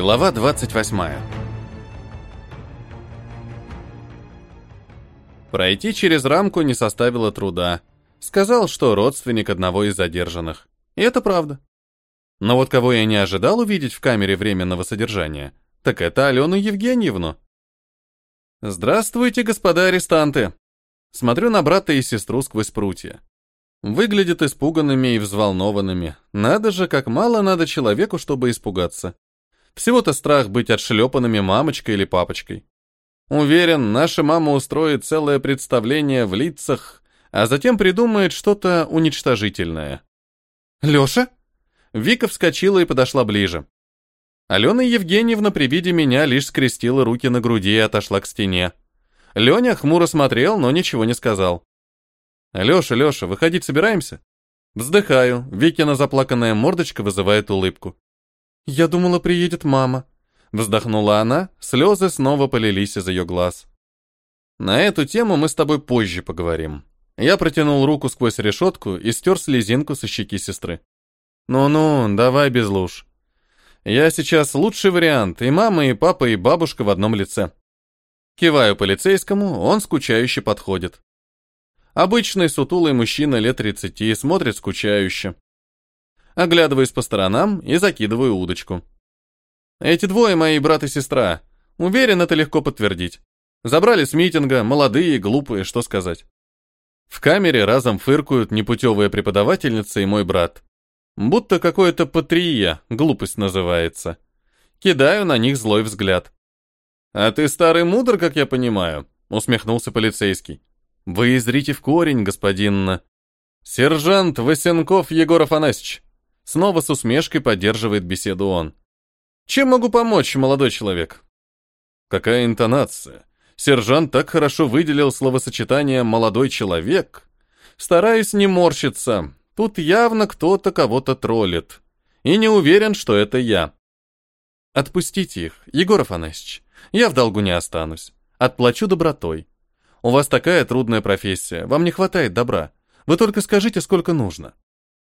Глава 28. Пройти через рамку не составило труда. Сказал, что родственник одного из задержанных. И это правда. Но вот кого я не ожидал увидеть в камере временного содержания, так это Алену Евгеньевну. Здравствуйте, господа арестанты. Смотрю на брата и сестру сквозь прутья. Выглядят испуганными и взволнованными. Надо же, как мало надо человеку, чтобы испугаться. Всего-то страх быть отшлепанными мамочкой или папочкой. Уверен, наша мама устроит целое представление в лицах, а затем придумает что-то уничтожительное. «Лёша?» Вика вскочила и подошла ближе. Алена Евгеньевна при виде меня лишь скрестила руки на груди и отошла к стене. Леня хмуро смотрел, но ничего не сказал. «Лёша, Лёша, выходить собираемся?» Вздыхаю, Викина заплаканная мордочка вызывает улыбку. «Я думала, приедет мама». Вздохнула она, слезы снова полились из ее глаз. «На эту тему мы с тобой позже поговорим». Я протянул руку сквозь решетку и стер слезинку со щеки сестры. «Ну-ну, давай без луж. Я сейчас лучший вариант, и мама, и папа, и бабушка в одном лице». Киваю полицейскому, он скучающе подходит. Обычный сутулый мужчина лет 30 смотрит скучающе. Оглядываюсь по сторонам и закидываю удочку. Эти двое мои брат и сестра. Уверен, это легко подтвердить. Забрали с митинга, молодые, глупые, что сказать. В камере разом фыркают непутевая преподавательница и мой брат. Будто какое-то патрия, глупость называется. Кидаю на них злой взгляд. «А ты старый мудр, как я понимаю», — усмехнулся полицейский. «Вы изрите в корень, господин...» «Сержант Васенков Егор Афанасьевич», Снова с усмешкой поддерживает беседу он. «Чем могу помочь, молодой человек?» Какая интонация. Сержант так хорошо выделил словосочетание «молодой человек». Стараюсь не морщиться. Тут явно кто-то кого-то троллит. И не уверен, что это я. Отпустите их, Егор Афанасьевич. Я в долгу не останусь. Отплачу добротой. У вас такая трудная профессия, вам не хватает добра. Вы только скажите, сколько нужно.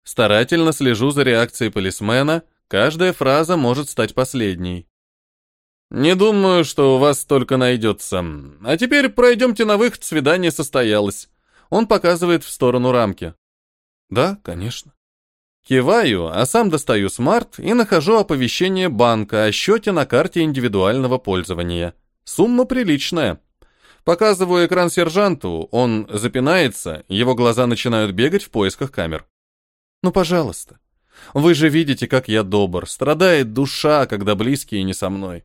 Старательно слежу за реакцией полисмена, каждая фраза может стать последней. «Не думаю, что у вас столько найдется. А теперь пройдемте на выход, свидание состоялось». Он показывает в сторону рамки. «Да, конечно». Киваю, а сам достаю смарт и нахожу оповещение банка о счете на карте индивидуального пользования. Сумма приличная. Показываю экран сержанту, он запинается, его глаза начинают бегать в поисках камер. Ну, пожалуйста. Вы же видите, как я добр. Страдает душа, когда близкие не со мной.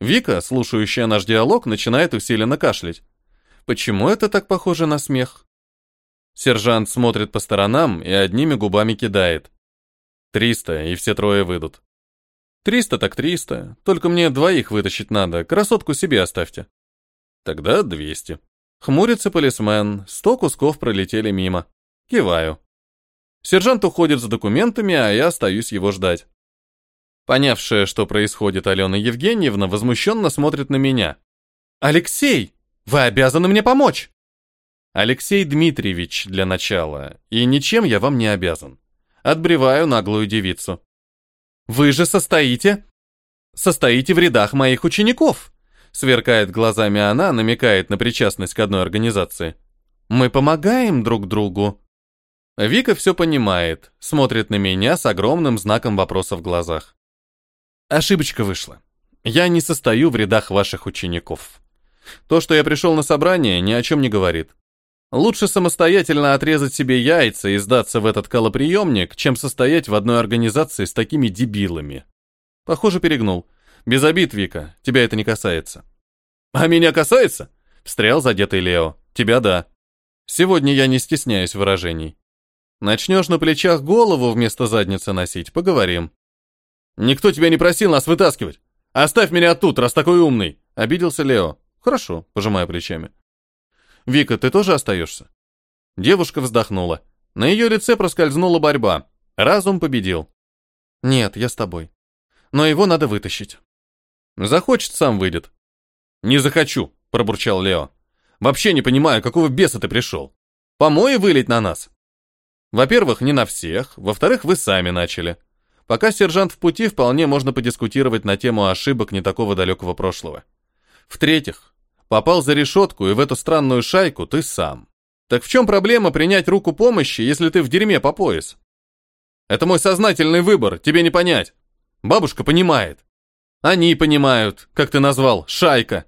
Вика, слушающая наш диалог, начинает усиленно кашлять. Почему это так похоже на смех? Сержант смотрит по сторонам и одними губами кидает. Триста, и все трое выйдут. Триста так триста, только мне двоих вытащить надо, красотку себе оставьте. Тогда двести. Хмурится полисмен, сто кусков пролетели мимо. Киваю. Сержант уходит за документами, а я остаюсь его ждать. Понявшая, что происходит, Алена Евгеньевна возмущенно смотрит на меня. «Алексей, вы обязаны мне помочь!» «Алексей Дмитриевич для начала, и ничем я вам не обязан». Отбреваю наглую девицу. «Вы же состоите...» «Состоите в рядах моих учеников!» Сверкает глазами она, намекает на причастность к одной организации. «Мы помогаем друг другу». Вика все понимает, смотрит на меня с огромным знаком вопроса в глазах. Ошибочка вышла. Я не состою в рядах ваших учеников. То, что я пришел на собрание, ни о чем не говорит. Лучше самостоятельно отрезать себе яйца и сдаться в этот колоприемник, чем состоять в одной организации с такими дебилами. Похоже, перегнул. Без обид, Вика, тебя это не касается. А меня касается? Встрял задетый Лео. Тебя да. Сегодня я не стесняюсь выражений. Начнешь на плечах голову вместо задницы носить, поговорим. Никто тебя не просил нас вытаскивать. Оставь меня тут, раз такой умный, обиделся Лео. Хорошо, пожимая плечами. Вика, ты тоже остаешься? Девушка вздохнула. На ее лице проскользнула борьба. Разум победил. Нет, я с тобой. Но его надо вытащить. Захочет, сам выйдет. Не захочу, пробурчал Лео. Вообще не понимаю, какого беса ты пришел. Помои вылить на нас. Во-первых, не на всех, во-вторых, вы сами начали. Пока сержант в пути, вполне можно подискутировать на тему ошибок не такого далекого прошлого. В-третьих, попал за решетку, и в эту странную шайку ты сам. Так в чем проблема принять руку помощи, если ты в дерьме по пояс? Это мой сознательный выбор, тебе не понять. Бабушка понимает. Они понимают, как ты назвал, шайка.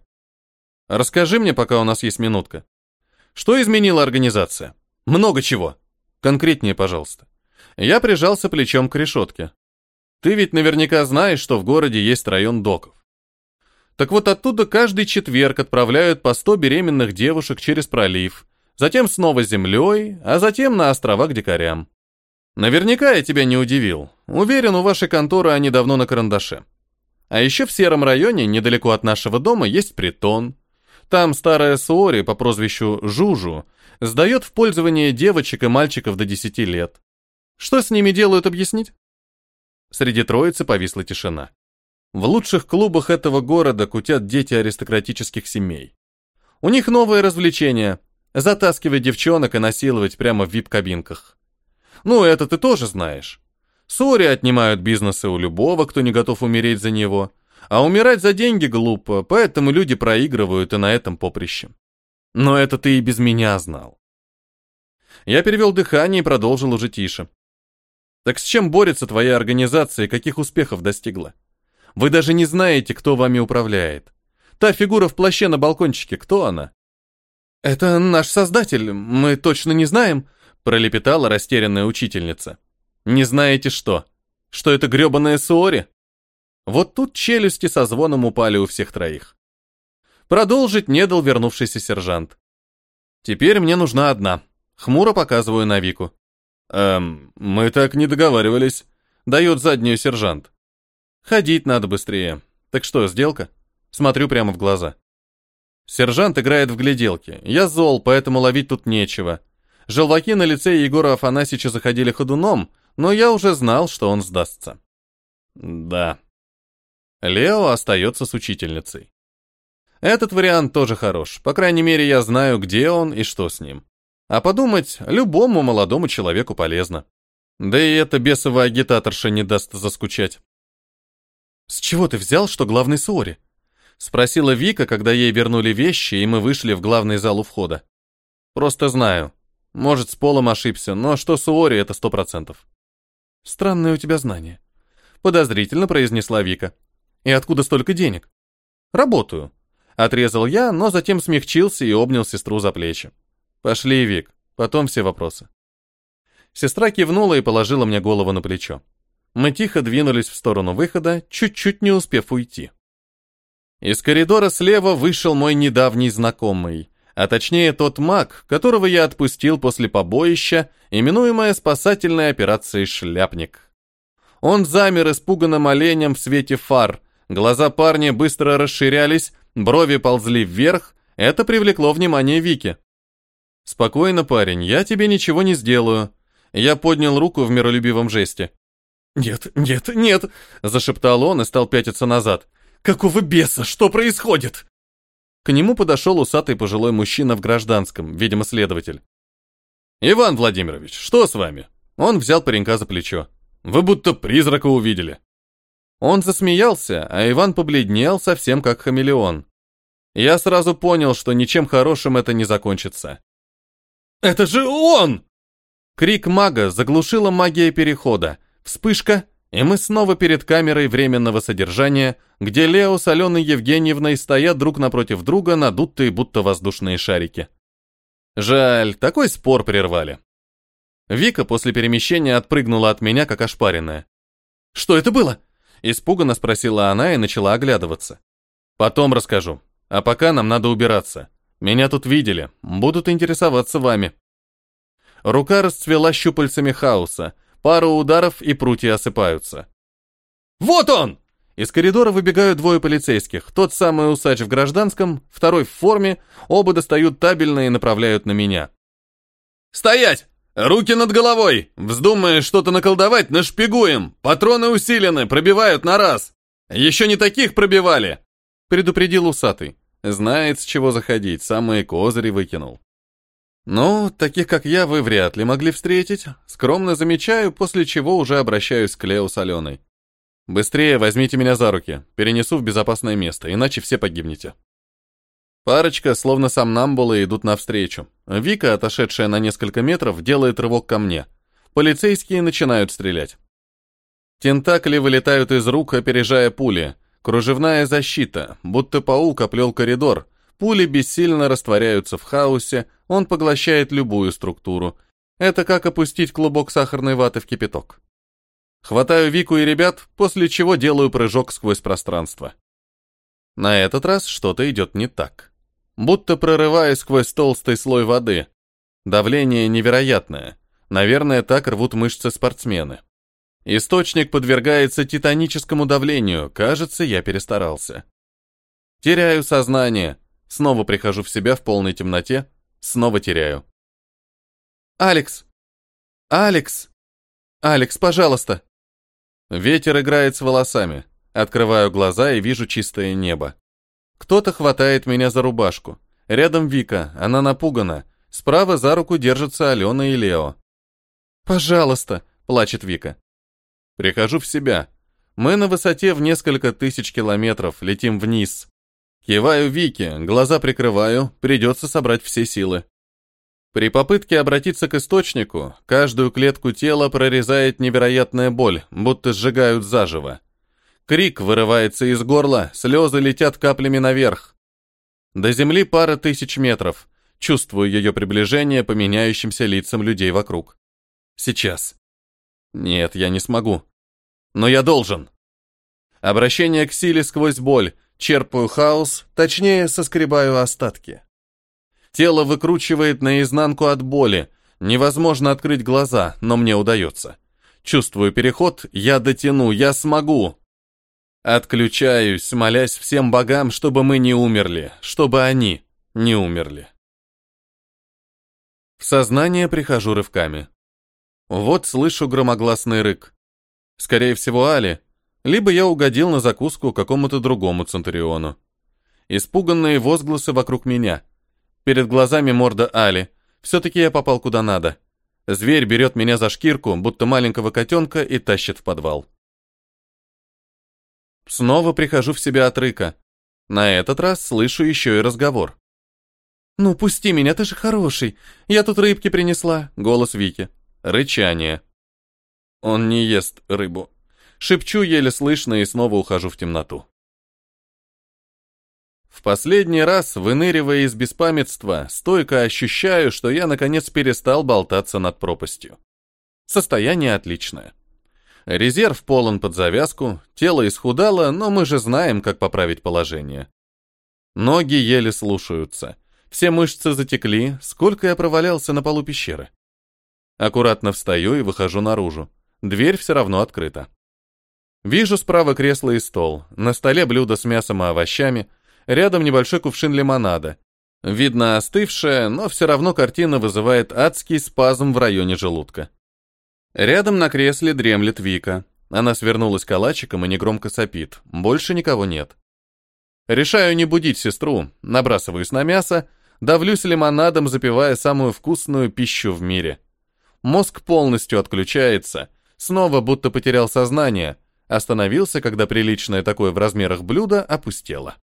Расскажи мне, пока у нас есть минутка. Что изменила организация? Много чего. Конкретнее, пожалуйста. Я прижался плечом к решетке. Ты ведь наверняка знаешь, что в городе есть район доков. Так вот оттуда каждый четверг отправляют по 100 беременных девушек через пролив, затем снова землей, а затем на острова к дикарям. Наверняка я тебя не удивил. Уверен, у вашей конторы они давно на карандаше. А еще в сером районе, недалеко от нашего дома, есть притон. Там старая Суори по прозвищу Жужу сдает в пользование девочек и мальчиков до 10 лет. Что с ними делают, объяснить? Среди троицы повисла тишина. В лучших клубах этого города кутят дети аристократических семей. У них новое развлечение – затаскивать девчонок и насиловать прямо в вип-кабинках. Ну, это ты тоже знаешь. Сори отнимают бизнесы у любого, кто не готов умереть за него. А умирать за деньги глупо, поэтому люди проигрывают и на этом поприще. Но это ты и без меня знал. Я перевел дыхание и продолжил уже тише. Так с чем борется твоя организация и каких успехов достигла? Вы даже не знаете, кто вами управляет. Та фигура в плаще на балкончике, кто она? Это наш создатель, мы точно не знаем, пролепетала растерянная учительница. Не знаете что? Что это грёбаная Суори? Вот тут челюсти со звоном упали у всех троих. Продолжить не дал вернувшийся сержант. Теперь мне нужна одна. Хмуро показываю на Вику. «Эм, мы так не договаривались», — дает заднюю сержант. «Ходить надо быстрее. Так что, сделка?» Смотрю прямо в глаза. Сержант играет в гляделки. Я зол, поэтому ловить тут нечего. Желваки на лице Егора Афанасьевича заходили ходуном, но я уже знал, что он сдастся. Да. Лео остается с учительницей. Этот вариант тоже хорош. По крайней мере, я знаю, где он и что с ним. А подумать любому молодому человеку полезно. Да и эта бесовая агитаторша не даст заскучать. «С чего ты взял, что главный Суори?» Спросила Вика, когда ей вернули вещи, и мы вышли в главный зал у входа. «Просто знаю. Может, с полом ошибся, но что Суори, это сто процентов». «Странное у тебя знание», — подозрительно произнесла Вика. «И откуда столько денег?» «Работаю», — отрезал я, но затем смягчился и обнял сестру за плечи. Пошли, Вик, потом все вопросы. Сестра кивнула и положила мне голову на плечо. Мы тихо двинулись в сторону выхода, чуть-чуть не успев уйти. Из коридора слева вышел мой недавний знакомый, а точнее тот маг, которого я отпустил после побоища, именуемая спасательной операцией «Шляпник». Он замер испуганным оленем в свете фар, глаза парня быстро расширялись, брови ползли вверх, это привлекло внимание Вики. «Спокойно, парень, я тебе ничего не сделаю». Я поднял руку в миролюбивом жесте. «Нет, нет, нет!» – зашептал он и стал пятиться назад. «Какого беса? Что происходит?» К нему подошел усатый пожилой мужчина в гражданском, видимо, следователь. «Иван Владимирович, что с вами?» Он взял паренька за плечо. «Вы будто призрака увидели». Он засмеялся, а Иван побледнел совсем как хамелеон. Я сразу понял, что ничем хорошим это не закончится. «Это же он!» Крик мага заглушила магия перехода. Вспышка, и мы снова перед камерой временного содержания, где Лео с Аленой Евгеньевной стоят друг напротив друга, надутые будто воздушные шарики. Жаль, такой спор прервали. Вика после перемещения отпрыгнула от меня, как ошпаренная. «Что это было?» Испуганно спросила она и начала оглядываться. «Потом расскажу. А пока нам надо убираться. Меня тут видели, будут интересоваться вами. Рука расцвела щупальцами хаоса. Пару ударов, и прутья осыпаются. «Вот он!» Из коридора выбегают двое полицейских. Тот самый усач в гражданском, второй в форме. Оба достают табельно и направляют на меня. «Стоять! Руки над головой! Вздумаешь что-то наколдовать, нашпигуем! Патроны усилены, пробивают на раз! Еще не таких пробивали!» Предупредил усатый. Знает, с чего заходить, самые козыри выкинул. Ну, таких как я вы вряд ли могли встретить. Скромно замечаю, после чего уже обращаюсь к Лео с Аленой. Быстрее возьмите меня за руки, перенесу в безопасное место, иначе все погибнете. Парочка, словно сам сомнамбулы, идут навстречу. Вика, отошедшая на несколько метров, делает рывок ко мне. Полицейские начинают стрелять. Тентакли вылетают из рук, опережая пули. Кружевная защита, будто паук оплел коридор. Пули бессильно растворяются в хаосе, он поглощает любую структуру. Это как опустить клубок сахарной ваты в кипяток. Хватаю Вику и ребят, после чего делаю прыжок сквозь пространство. На этот раз что-то идет не так. Будто прорываясь сквозь толстый слой воды. Давление невероятное. Наверное, так рвут мышцы спортсмены. Источник подвергается титаническому давлению. Кажется, я перестарался. Теряю сознание. Снова прихожу в себя в полной темноте. Снова теряю. «Алекс! Алекс! Алекс, пожалуйста!» Ветер играет с волосами. Открываю глаза и вижу чистое небо. Кто-то хватает меня за рубашку. Рядом Вика, она напугана. Справа за руку держатся Алена и Лео. «Пожалуйста!» – плачет Вика. Прихожу в себя. Мы на высоте в несколько тысяч километров, летим вниз. Киваю Вике, глаза прикрываю, придется собрать все силы. При попытке обратиться к источнику, каждую клетку тела прорезает невероятная боль, будто сжигают заживо. Крик вырывается из горла, слезы летят каплями наверх. До земли пара тысяч метров. Чувствую ее приближение по меняющимся лицам людей вокруг. Сейчас. Нет, я не смогу. Но я должен. Обращение к силе сквозь боль. Черпаю хаос, точнее, соскребаю остатки. Тело выкручивает наизнанку от боли. Невозможно открыть глаза, но мне удается. Чувствую переход, я дотяну, я смогу. Отключаюсь, молясь всем богам, чтобы мы не умерли, чтобы они не умерли. В сознание прихожу рывками. Вот слышу громогласный рык. Скорее всего, Али. Либо я угодил на закуску какому-то другому Центуриону. Испуганные возгласы вокруг меня. Перед глазами морда Али. Все-таки я попал куда надо. Зверь берет меня за шкирку, будто маленького котенка, и тащит в подвал. Снова прихожу в себя от рыка. На этот раз слышу еще и разговор. «Ну, пусти меня, ты же хороший. Я тут рыбки принесла», — голос Вики. Рычание. Он не ест рыбу. Шепчу еле слышно и снова ухожу в темноту. В последний раз, выныривая из беспамятства, стойко ощущаю, что я наконец перестал болтаться над пропастью. Состояние отличное. Резерв полон под завязку, тело исхудало, но мы же знаем, как поправить положение. Ноги еле слушаются. Все мышцы затекли, сколько я провалялся на полу пещеры. Аккуратно встаю и выхожу наружу. Дверь все равно открыта. Вижу справа кресло и стол. На столе блюдо с мясом и овощами. Рядом небольшой кувшин лимонада. Видно остывшая, но все равно картина вызывает адский спазм в районе желудка. Рядом на кресле дремлет Вика. Она свернулась калачиком и негромко сопит. Больше никого нет. Решаю не будить сестру, набрасываюсь на мясо, давлюсь лимонадом, запивая самую вкусную пищу в мире. Мозг полностью отключается, снова будто потерял сознание, остановился, когда приличное такое в размерах блюдо опустело.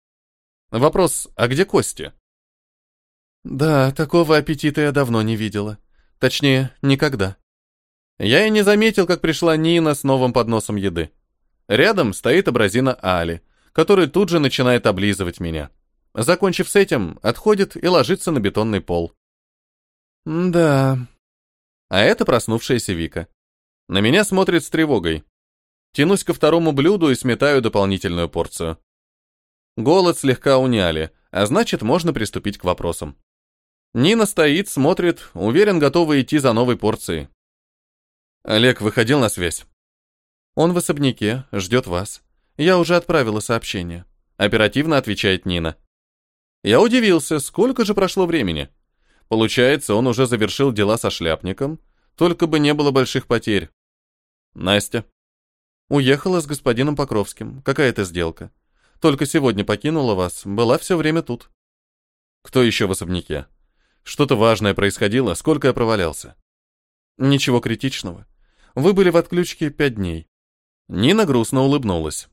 Вопрос, а где кости? Да, такого аппетита я давно не видела. Точнее, никогда. Я и не заметил, как пришла Нина с новым подносом еды. Рядом стоит абразина Али, который тут же начинает облизывать меня. Закончив с этим, отходит и ложится на бетонный пол. Да, а это проснувшаяся Вика. На меня смотрит с тревогой. Тянусь ко второму блюду и сметаю дополнительную порцию. Голод слегка уняли, а значит, можно приступить к вопросам. Нина стоит, смотрит, уверен, готова идти за новой порцией. Олег выходил на связь. Он в особняке, ждет вас. Я уже отправила сообщение. Оперативно отвечает Нина. Я удивился, сколько же прошло времени. Получается, он уже завершил дела со шляпником, только бы не было больших потерь. Настя. Уехала с господином Покровским. Какая-то сделка. Только сегодня покинула вас, была все время тут. Кто еще в особняке? Что-то важное происходило, сколько я провалялся. Ничего критичного. Вы были в отключке пять дней. Нина грустно улыбнулась.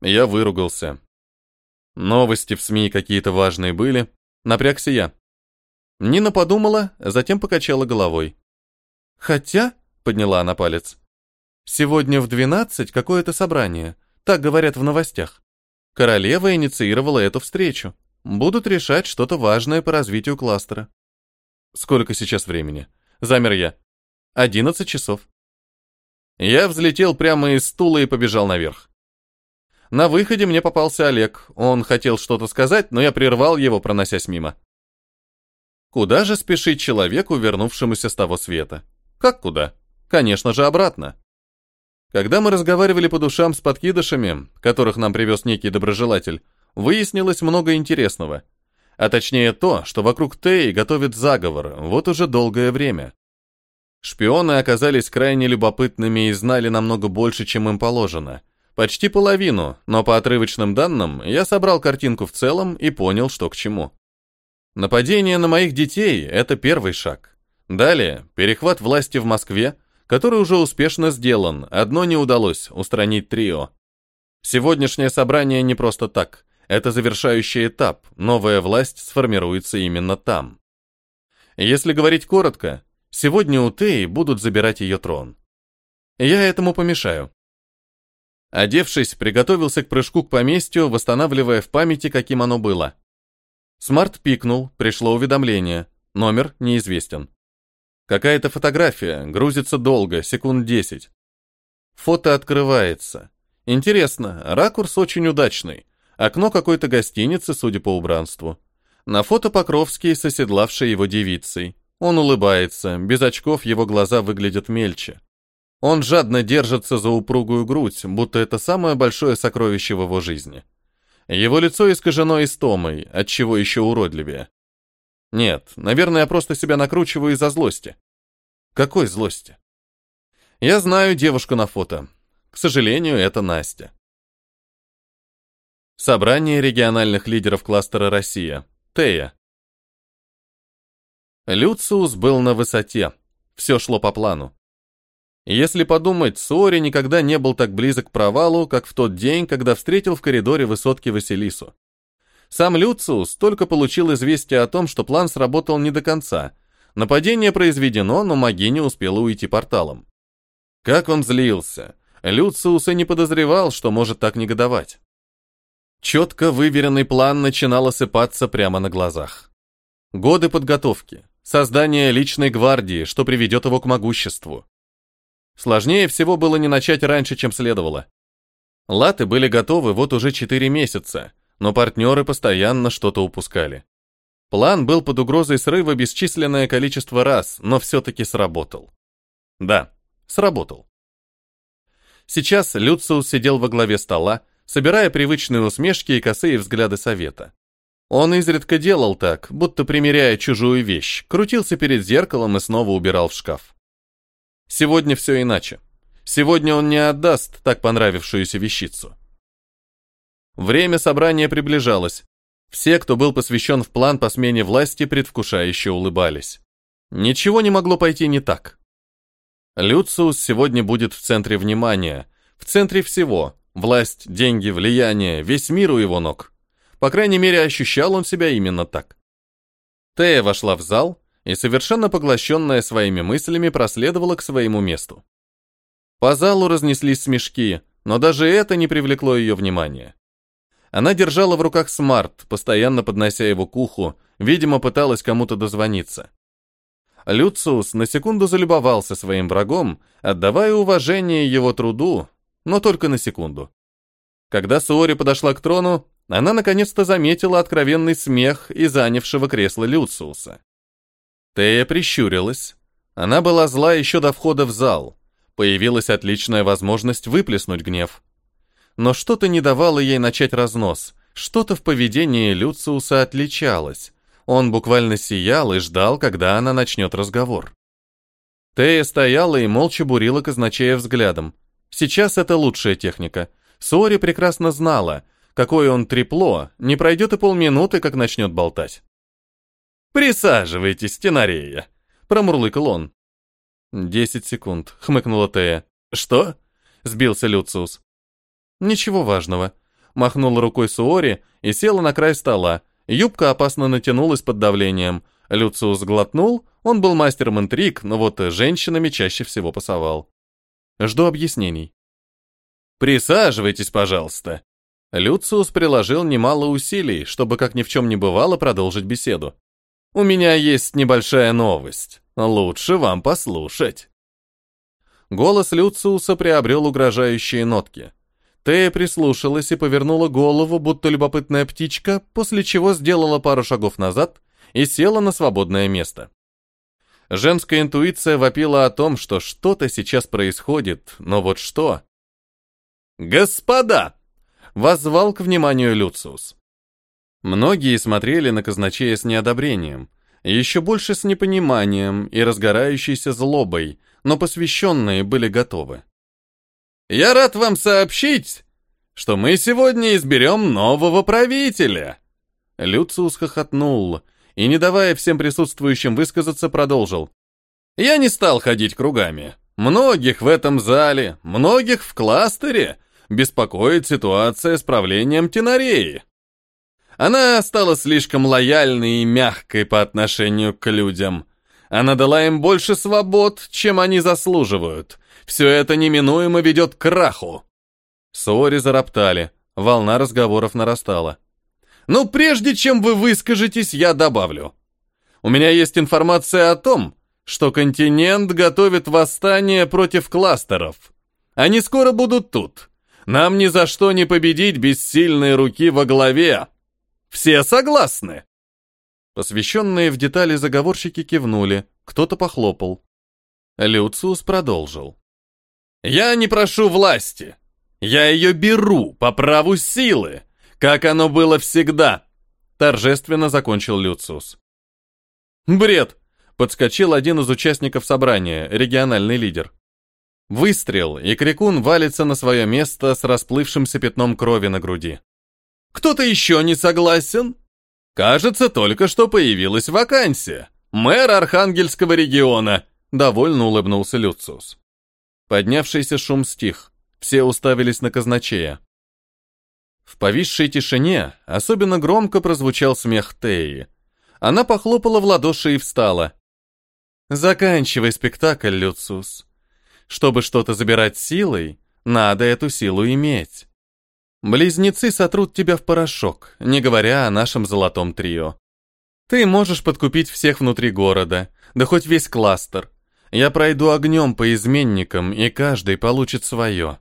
Я выругался. Новости в СМИ какие-то важные были. Напрягся я. Нина подумала, затем покачала головой. «Хотя», — подняла она палец, — «сегодня в двенадцать какое-то собрание, так говорят в новостях. Королева инициировала эту встречу. Будут решать что-то важное по развитию кластера». «Сколько сейчас времени?» Замер я. «Одиннадцать часов». Я взлетел прямо из стула и побежал наверх. На выходе мне попался Олег. Он хотел что-то сказать, но я прервал его, проносясь мимо. Куда же спешить человеку, вернувшемуся с того света? Как куда? Конечно же, обратно. Когда мы разговаривали по душам с подкидышами, которых нам привез некий доброжелатель, выяснилось много интересного. А точнее то, что вокруг Теи готовят заговор, вот уже долгое время. Шпионы оказались крайне любопытными и знали намного больше, чем им положено. Почти половину, но по отрывочным данным я собрал картинку в целом и понял, что к чему. Нападение на моих детей – это первый шаг. Далее – перехват власти в Москве, который уже успешно сделан, одно не удалось – устранить трио. Сегодняшнее собрание не просто так. Это завершающий этап, новая власть сформируется именно там. Если говорить коротко, сегодня у Теи будут забирать ее трон. Я этому помешаю. Одевшись, приготовился к прыжку к поместью, восстанавливая в памяти, каким оно было. Смарт пикнул, пришло уведомление. Номер неизвестен. Какая-то фотография, грузится долго, секунд 10. Фото открывается. Интересно, ракурс очень удачный. Окно какой-то гостиницы, судя по убранству. На фото Покровский с оседлавшей его девицей. Он улыбается, без очков его глаза выглядят мельче. Он жадно держится за упругую грудь, будто это самое большое сокровище в его жизни. Его лицо искажено истомой, отчего еще уродливее. Нет, наверное, я просто себя накручиваю из-за злости. Какой злости? Я знаю девушку на фото. К сожалению, это Настя. Собрание региональных лидеров кластера «Россия». Тея. Люциус был на высоте. Все шло по плану. Если подумать, Сори никогда не был так близок к провалу, как в тот день, когда встретил в коридоре высотки Василису. Сам Люциус только получил известие о том, что план сработал не до конца. Нападение произведено, но маги не успела уйти порталом. Как он злился. Люциус и не подозревал, что может так негодовать. Четко выверенный план начинал осыпаться прямо на глазах. Годы подготовки, создание личной гвардии, что приведет его к могуществу, Сложнее всего было не начать раньше, чем следовало. Латы были готовы вот уже 4 месяца, но партнеры постоянно что-то упускали. План был под угрозой срыва бесчисленное количество раз, но все-таки сработал. Да, сработал. Сейчас Люциус сидел во главе стола, собирая привычные усмешки и косые взгляды совета. Он изредка делал так, будто примеряя чужую вещь, крутился перед зеркалом и снова убирал в шкаф. Сегодня все иначе. Сегодня он не отдаст так понравившуюся вещицу. Время собрания приближалось. Все, кто был посвящен в план по смене власти, предвкушающе улыбались. Ничего не могло пойти не так. Люциус сегодня будет в центре внимания, в центре всего. Власть, деньги, влияние, весь мир у его ног. По крайней мере, ощущал он себя именно так. Тея вошла в зал, и, совершенно поглощенная своими мыслями, проследовала к своему месту. По залу разнеслись смешки, но даже это не привлекло ее внимания. Она держала в руках смарт, постоянно поднося его к уху, видимо, пыталась кому-то дозвониться. Люциус на секунду залюбовался своим врагом, отдавая уважение его труду, но только на секунду. Когда Суори подошла к трону, она наконец-то заметила откровенный смех и занявшего кресло Люциуса. Тея прищурилась. Она была зла еще до входа в зал. Появилась отличная возможность выплеснуть гнев. Но что-то не давало ей начать разнос. Что-то в поведении Люциуса отличалось. Он буквально сиял и ждал, когда она начнет разговор. Тея стояла и молча бурила казначея взглядом. Сейчас это лучшая техника. Сори прекрасно знала, какое он трепло, не пройдет и полминуты, как начнет болтать. «Присаживайтесь, Тенарея», — промурлыкал он. «Десять секунд», — хмыкнула Тея. «Что?» — сбился Люциус. «Ничего важного». Махнула рукой Суори и села на край стола. Юбка опасно натянулась под давлением. Люциус глотнул, он был мастером интриг, но вот женщинами чаще всего пасовал. Жду объяснений. «Присаживайтесь, пожалуйста». Люциус приложил немало усилий, чтобы, как ни в чем не бывало, продолжить беседу. «У меня есть небольшая новость. Лучше вам послушать». Голос Люциуса приобрел угрожающие нотки. Тея прислушалась и повернула голову, будто любопытная птичка, после чего сделала пару шагов назад и села на свободное место. Женская интуиция вопила о том, что что-то сейчас происходит, но вот что? «Господа!» — воззвал к вниманию Люциус. Многие смотрели на казначея с неодобрением, еще больше с непониманием и разгорающейся злобой, но посвященные были готовы. «Я рад вам сообщить, что мы сегодня изберем нового правителя!» Люциус хохотнул и, не давая всем присутствующим высказаться, продолжил. «Я не стал ходить кругами. Многих в этом зале, многих в кластере беспокоит ситуация с правлением Тенареи. Она стала слишком лояльной и мягкой по отношению к людям. Она дала им больше свобод, чем они заслуживают. Все это неминуемо ведет к краху. Сори зароптали. Волна разговоров нарастала. Но «Ну, прежде чем вы выскажетесь, я добавлю. У меня есть информация о том, что континент готовит восстание против кластеров. Они скоро будут тут. Нам ни за что не победить без сильной руки во главе. Все согласны?» Посвященные в детали заговорщики кивнули, кто-то похлопал. Люциус продолжил. «Я не прошу власти. Я ее беру по праву силы, как оно было всегда», торжественно закончил Люциус. «Бред!» — подскочил один из участников собрания, региональный лидер. Выстрел, и Крикун валится на свое место с расплывшимся пятном крови на груди. Кто-то еще не согласен? Кажется, только что появилась вакансия. Мэр Архангельского региона. Довольно улыбнулся Люциус. Поднявшийся шум стих. Все уставились на казначея. В повисшей тишине особенно громко прозвучал смех Теи. Она похлопала в ладоши и встала. «Заканчивай спектакль, Люциус. Чтобы что-то забирать силой, надо эту силу иметь. Близнецы сотрут тебя в порошок, не говоря о нашем золотом трио. Ты можешь подкупить всех внутри города, да хоть весь кластер. Я пройду огнем по изменникам, и каждый получит свое.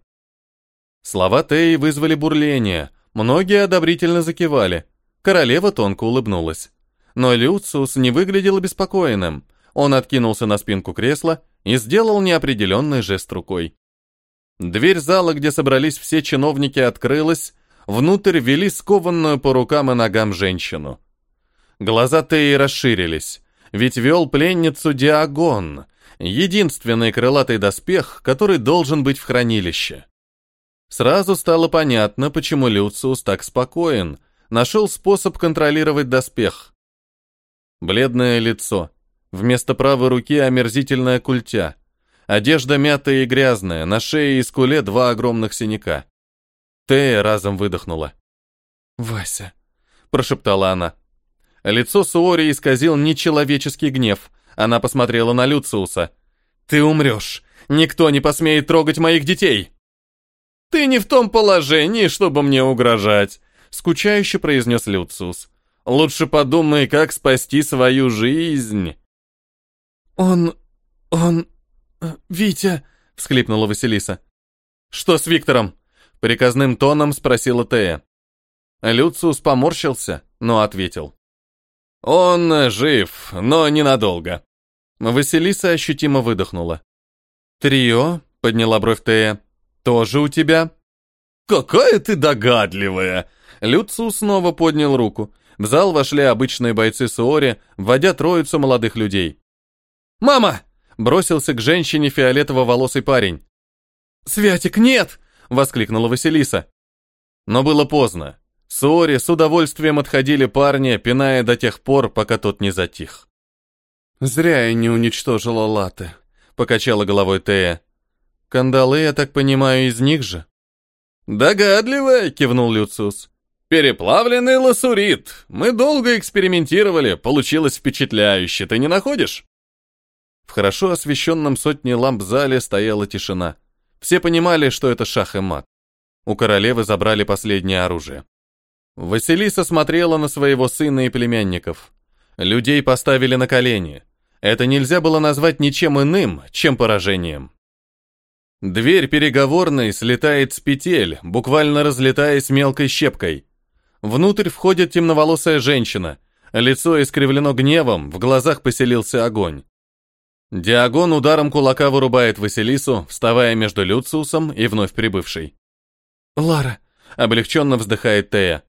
Слова Теи вызвали бурление, многие одобрительно закивали. Королева тонко улыбнулась. Но Люциус не выглядел обеспокоенным. Он откинулся на спинку кресла и сделал неопределенный жест рукой. Дверь зала, где собрались все чиновники, открылась, внутрь вели скованную по рукам и ногам женщину. Глаза Теи расширились, ведь вел пленницу Диагон, единственный крылатый доспех, который должен быть в хранилище. Сразу стало понятно, почему Люциус так спокоен, нашел способ контролировать доспех. Бледное лицо, вместо правой руки омерзительная культя — Одежда мятая и грязная, на шее и скуле два огромных синяка. Тея разом выдохнула. «Вася», — прошептала она. Лицо Суори исказил нечеловеческий гнев. Она посмотрела на Люциуса. «Ты умрешь. Никто не посмеет трогать моих детей!» «Ты не в том положении, чтобы мне угрожать», — скучающе произнес Люциус. «Лучше подумай, как спасти свою жизнь». «Он... он...» «Витя!» — всхлипнула Василиса. «Что с Виктором?» — приказным тоном спросила Тея. Люциус поморщился, но ответил. «Он жив, но ненадолго». Василиса ощутимо выдохнула. «Трио?» — подняла бровь Тея. «Тоже у тебя?» «Какая ты догадливая!» Люциус снова поднял руку. В зал вошли обычные бойцы Суори, вводя троицу молодых людей. «Мама!» бросился к женщине фиолетово-волосый парень. «Святик, нет!» — воскликнула Василиса. Но было поздно. Сори с удовольствием отходили парня, пиная до тех пор, пока тот не затих. «Зря я не уничтожила латы», — покачала головой Тея. «Кандалы, я так понимаю, из них же?» «Догадливая», — кивнул Люциус. «Переплавленный ласурит. Мы долго экспериментировали, получилось впечатляюще, ты не находишь?» В хорошо освещенном сотней ламп зале стояла тишина. Все понимали, что это шах и мат. У королевы забрали последнее оружие. Василиса смотрела на своего сына и племянников. Людей поставили на колени. Это нельзя было назвать ничем иным, чем поражением. Дверь переговорной слетает с петель, буквально разлетаясь мелкой щепкой. Внутрь входит темноволосая женщина. Лицо искривлено гневом, в глазах поселился огонь. Диагон ударом кулака вырубает Василису, вставая между Люциусом и вновь прибывшей. «Лара!» — облегченно вздыхает Тея.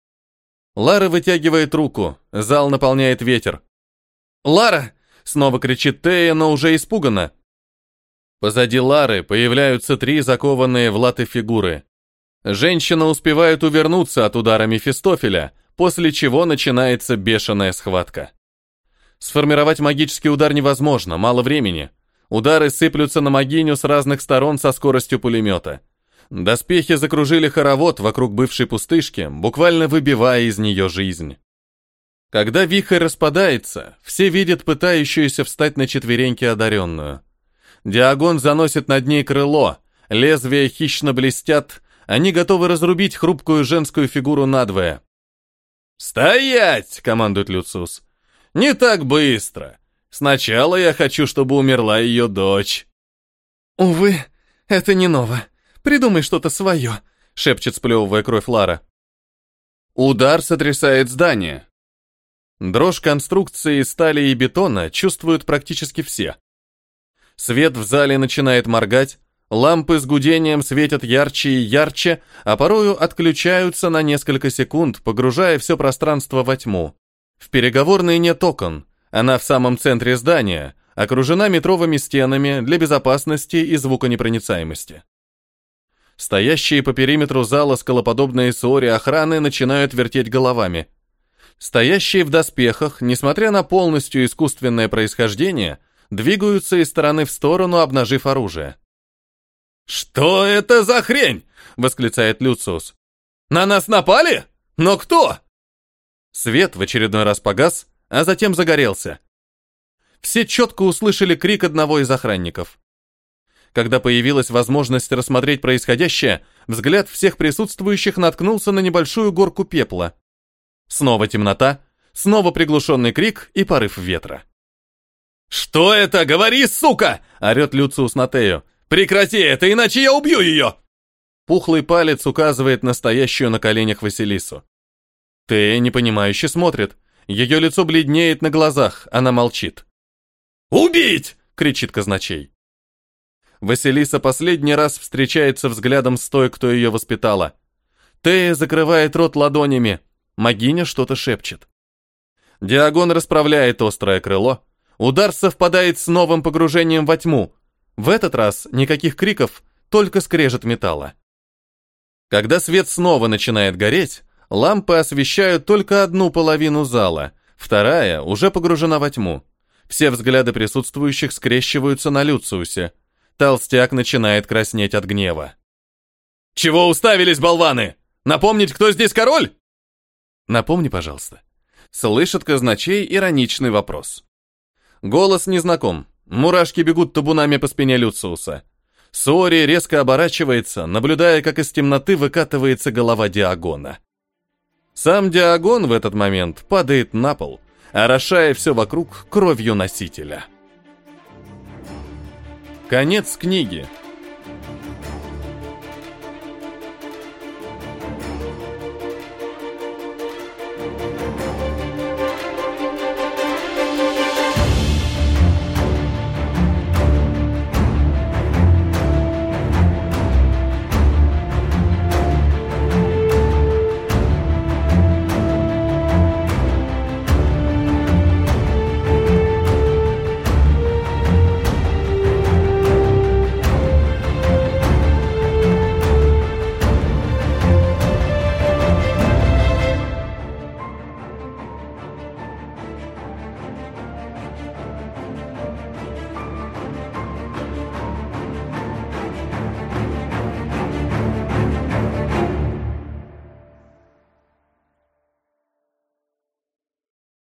Лара вытягивает руку, зал наполняет ветер. «Лара!» — снова кричит Тея, но уже испуганно. Позади Лары появляются три закованные в латы фигуры. Женщина успевает увернуться от удара Мефистофеля, после чего начинается бешеная схватка. Сформировать магический удар невозможно, мало времени. Удары сыплются на могиню с разных сторон со скоростью пулемета. Доспехи закружили хоровод вокруг бывшей пустышки, буквально выбивая из нее жизнь. Когда вихрь распадается, все видят пытающуюся встать на четвереньки одаренную. Диагон заносит над ней крыло, лезвия хищно блестят, они готовы разрубить хрупкую женскую фигуру надвое. «Стоять!» — командует Люциус. Не так быстро. Сначала я хочу, чтобы умерла ее дочь. Увы, это не ново. Придумай что-то свое, шепчет, сплевывая кровь Лара. Удар сотрясает здание. Дрожь конструкции стали и бетона чувствуют практически все. Свет в зале начинает моргать, лампы с гудением светят ярче и ярче, а порою отключаются на несколько секунд, погружая все пространство во тьму. В переговорной нет окон. Она в самом центре здания, окружена метровыми стенами для безопасности и звуконепроницаемости. Стоящие по периметру зала скалоподобные суори охраны начинают вертеть головами. Стоящие в доспехах, несмотря на полностью искусственное происхождение, двигаются из стороны в сторону, обнажив оружие. «Что это за хрень?» — восклицает Люциус. «На нас напали? Но кто?» Свет в очередной раз погас, а затем загорелся. Все четко услышали крик одного из охранников. Когда появилась возможность рассмотреть происходящее, взгляд всех присутствующих наткнулся на небольшую горку пепла. Снова темнота, снова приглушенный крик и порыв ветра. «Что это? Говори, сука!» — орет Люциус на Тею. «Прекрати это, иначе я убью ее!» Пухлый палец указывает на стоящую на коленях Василису. Тея непонимающе смотрит. Ее лицо бледнеет на глазах, она молчит. «Убить!» — кричит казначей. Василиса последний раз встречается взглядом с той, кто ее воспитала. Тея закрывает рот ладонями. Магиня что-то шепчет. Диагон расправляет острое крыло. Удар совпадает с новым погружением во тьму. В этот раз никаких криков, только скрежет металла. Когда свет снова начинает гореть, Лампы освещают только одну половину зала, вторая уже погружена во тьму. Все взгляды присутствующих скрещиваются на Люциусе. Толстяк начинает краснеть от гнева. «Чего уставились, болваны? Напомнить, кто здесь король?» «Напомни, пожалуйста». Слышит казначей ироничный вопрос. Голос незнаком. Мурашки бегут табунами по спине Люциуса. Сори резко оборачивается, наблюдая, как из темноты выкатывается голова Диагона. Сам Диагон в этот момент падает на пол, орошая все вокруг кровью носителя. Конец книги.